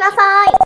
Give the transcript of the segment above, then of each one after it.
ださい。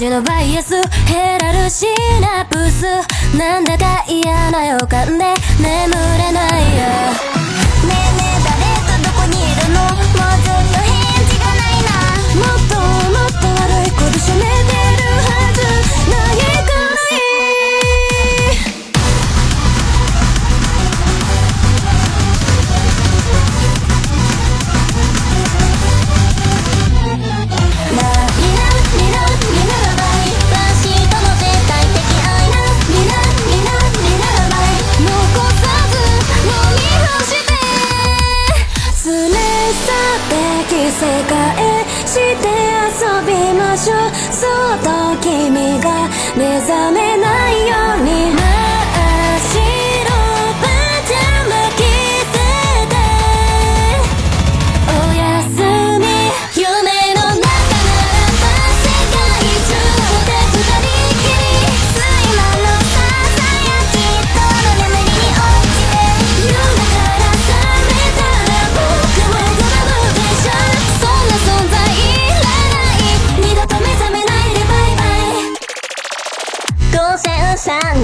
私のバイアス減らるシナプス。なんだか嫌な予感で眠れないよ。と君が目覚めないよ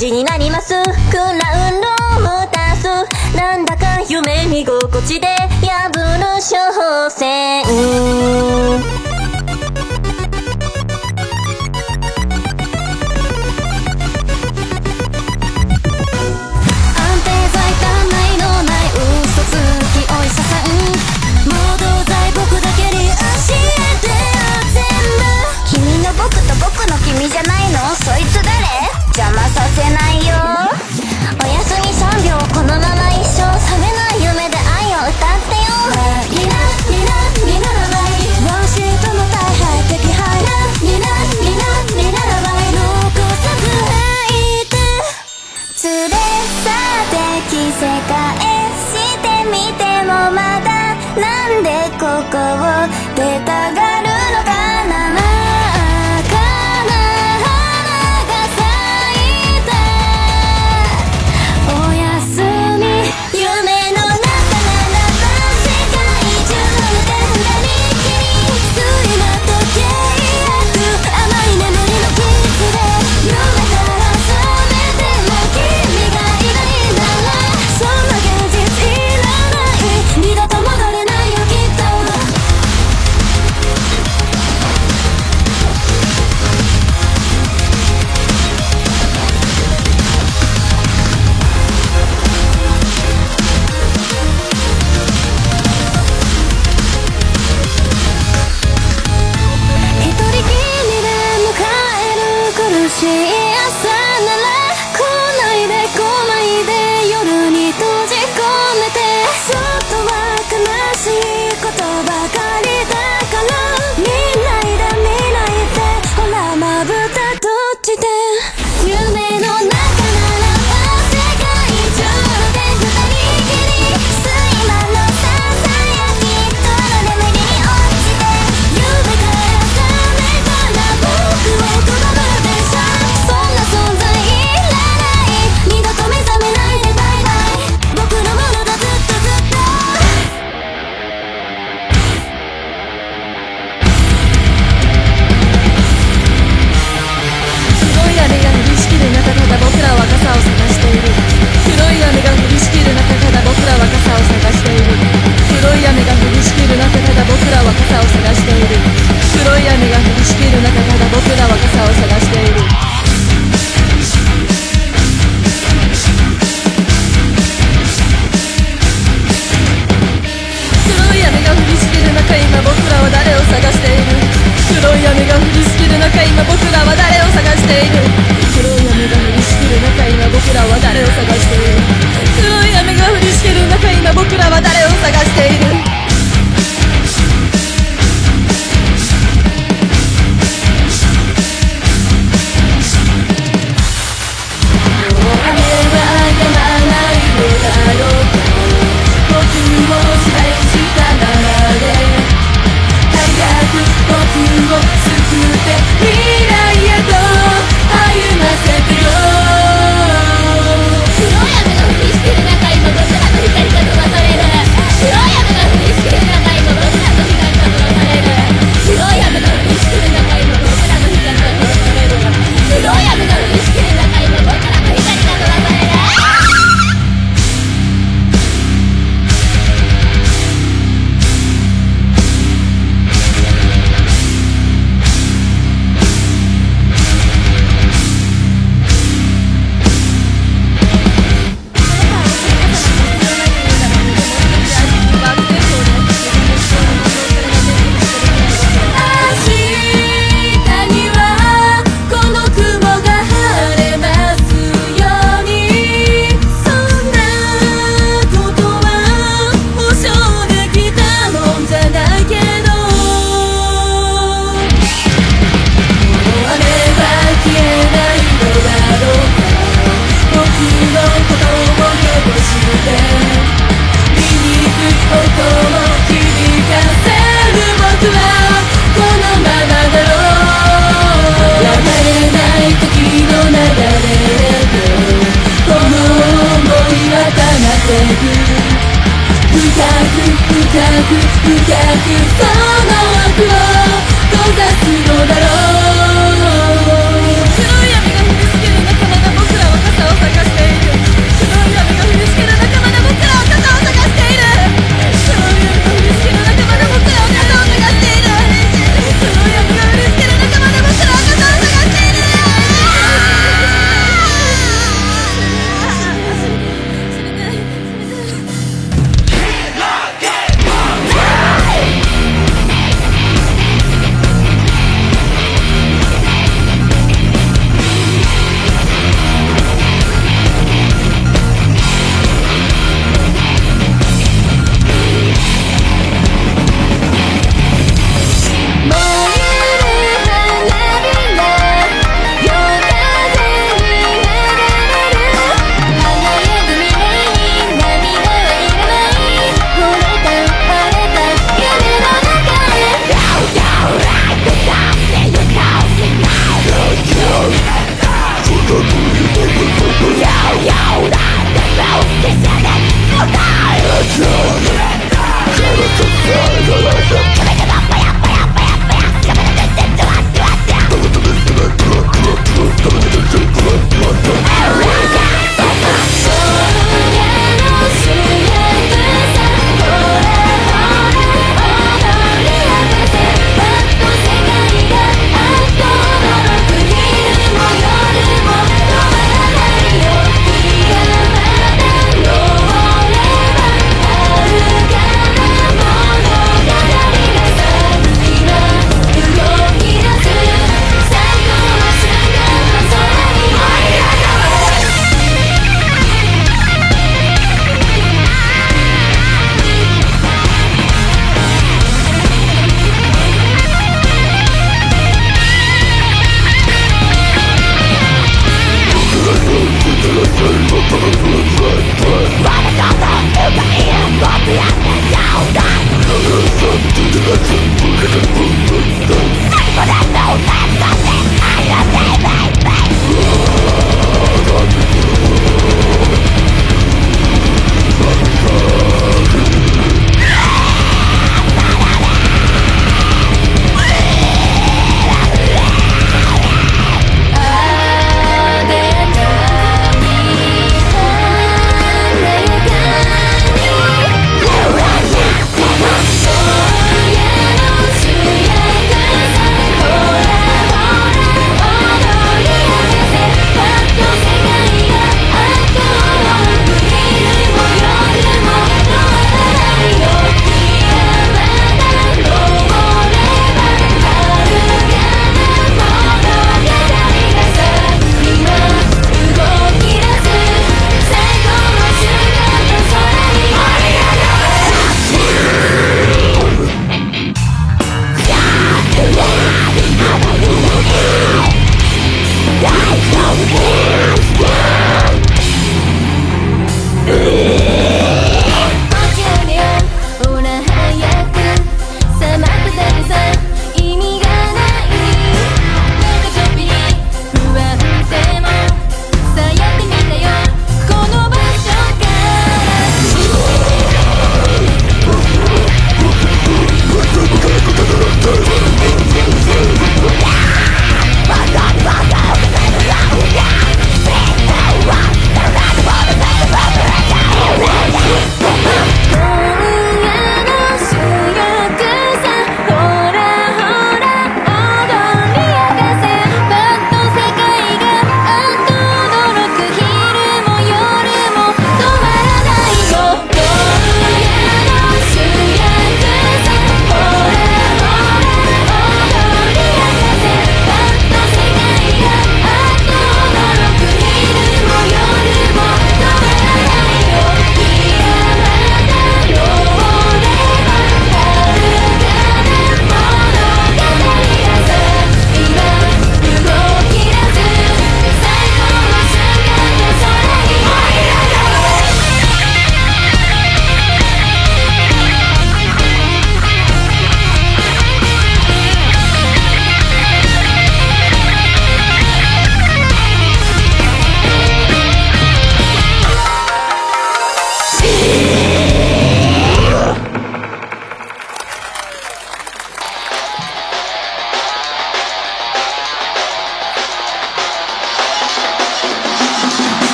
じになります。クラウンの二つなんだか夢見心地で破る小戦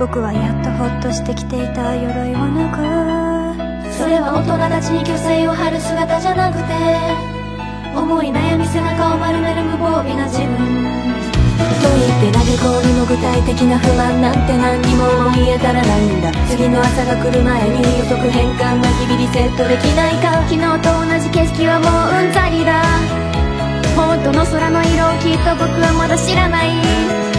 僕はやっとホッとしてきていた鎧を脱ぐそれは大人たちに虚勢を張る姿じゃなくて思い悩み背中を丸める無防備な自分。と言って投げ込みの具体的な不満なんて何にも思い当たらないんだ。次の朝が来る前に予測変換が日々リセットできないか。昨日と同じ景色はもううんざりだ。本当の空の色をきっと僕はまだ知らない。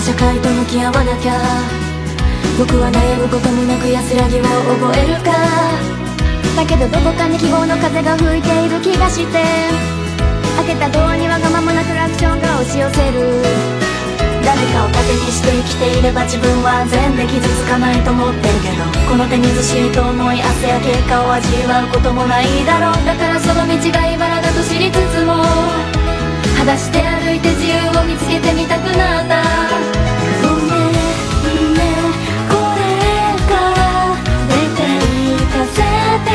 社会と向き合わなきゃ。僕は悩むこともなく安らぎを覚えるか。だけどどこかに希望の風が吹いている気がして。開けたドアにはが間もなくラクションが押し寄せる。誰かを盾にして生きていれば自分は全然傷つかないと思ってるけど。この手にずしいと思い汗や結果を味わうこともないだろう。だからその道が茨だと知りつつも。裸足で歩いて自由を見つけてみたくなった。ごめんねこれから出て行かせて。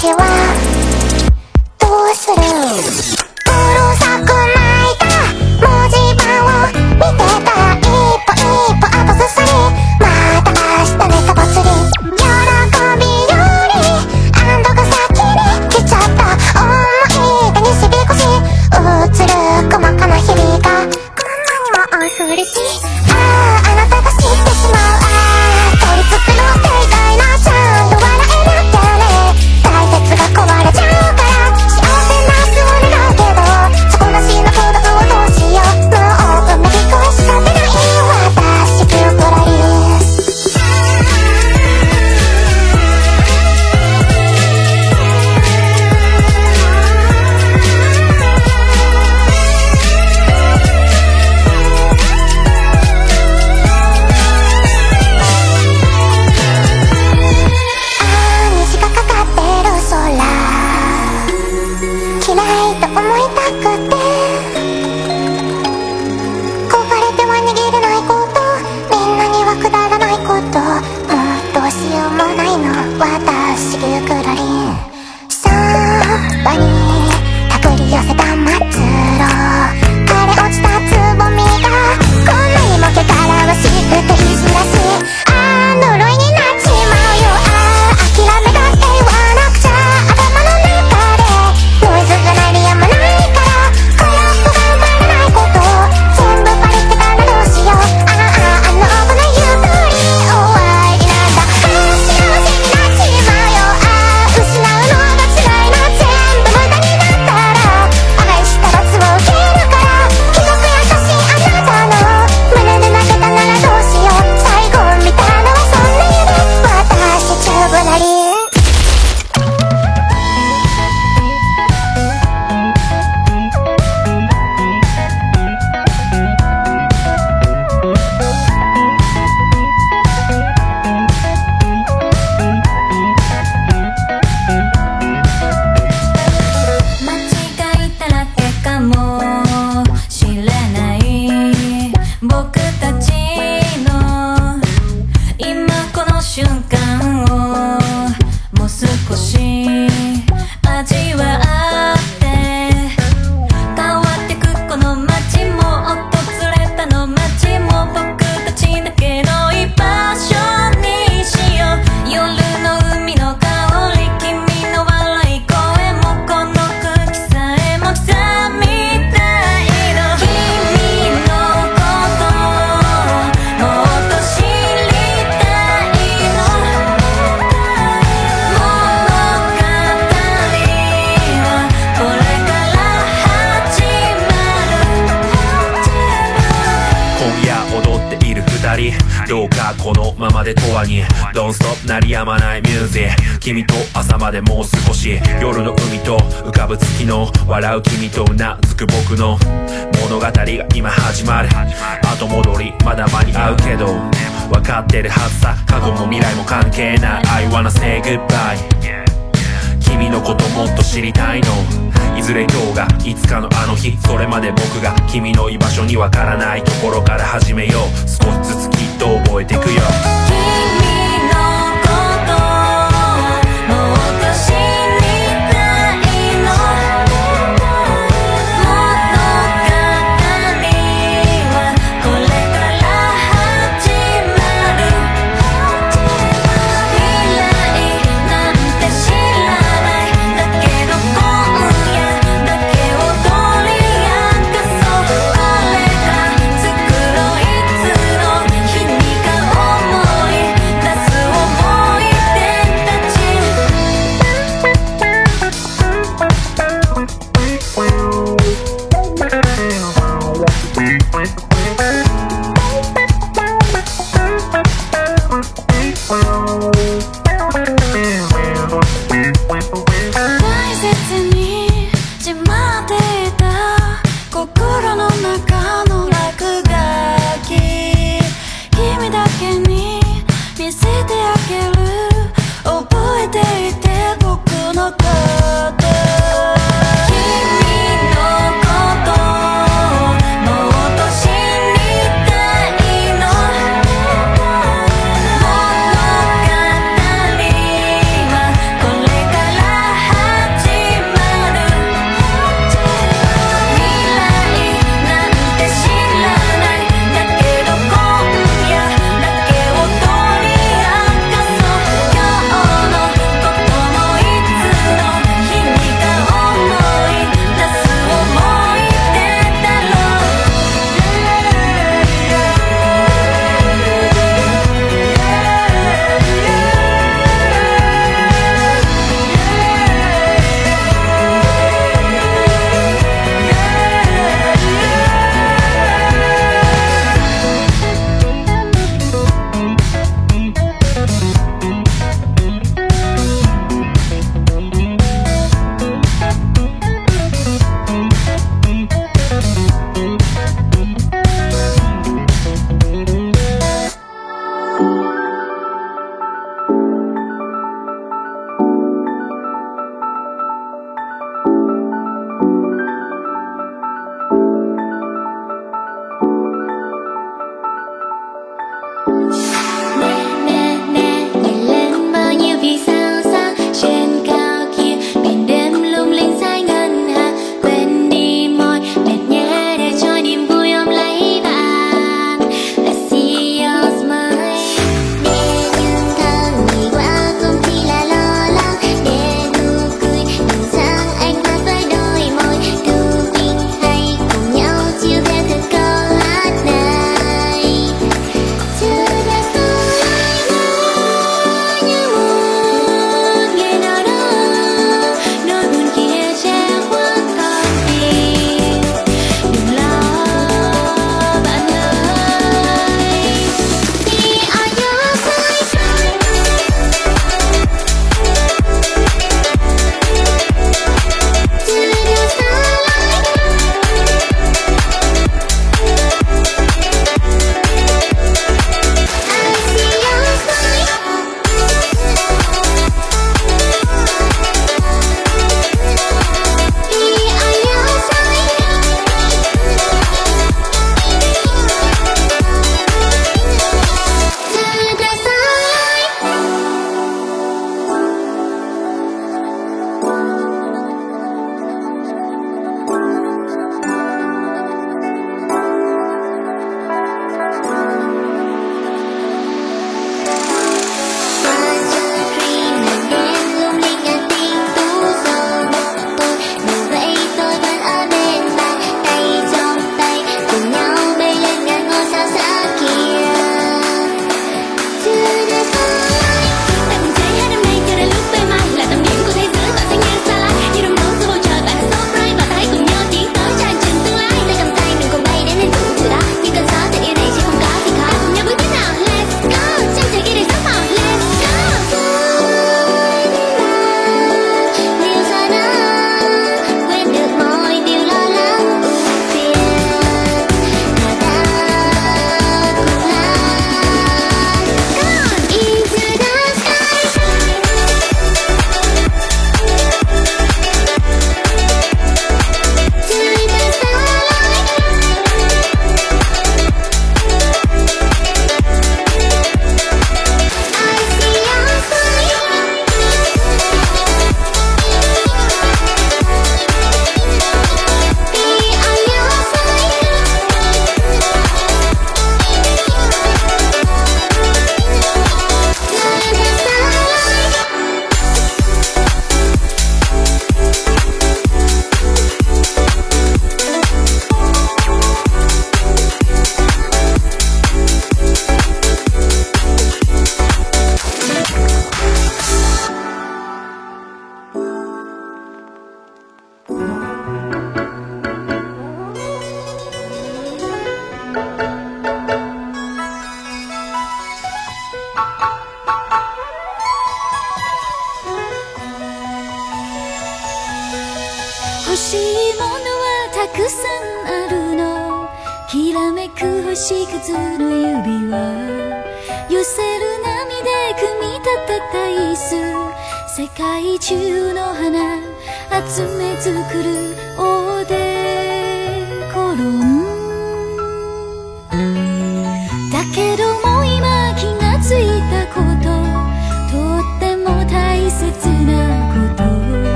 私は